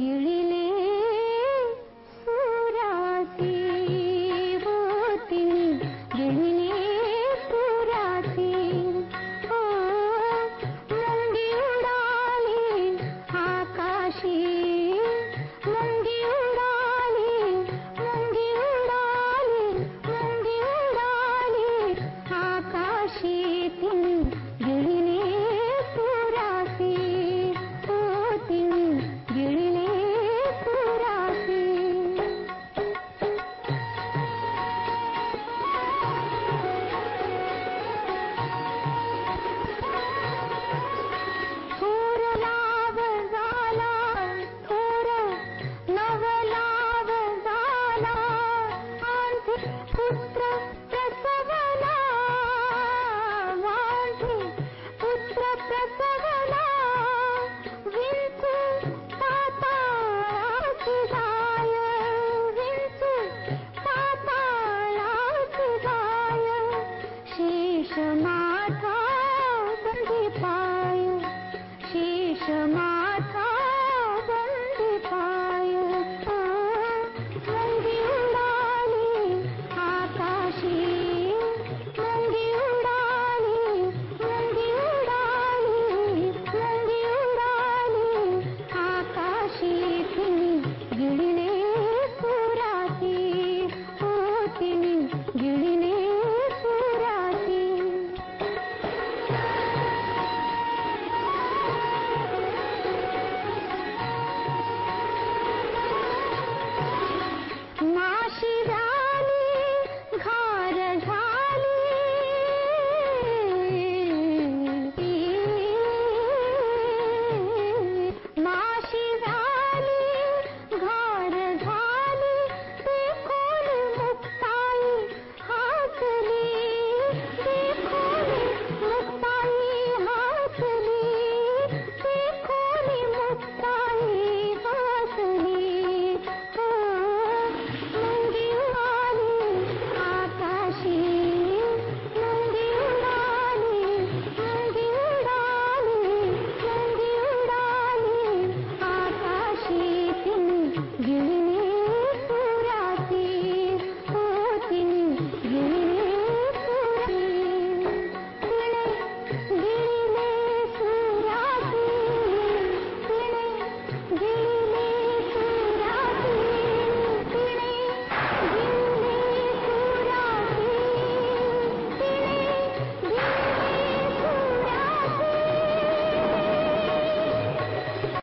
ಗಿಳಿಲ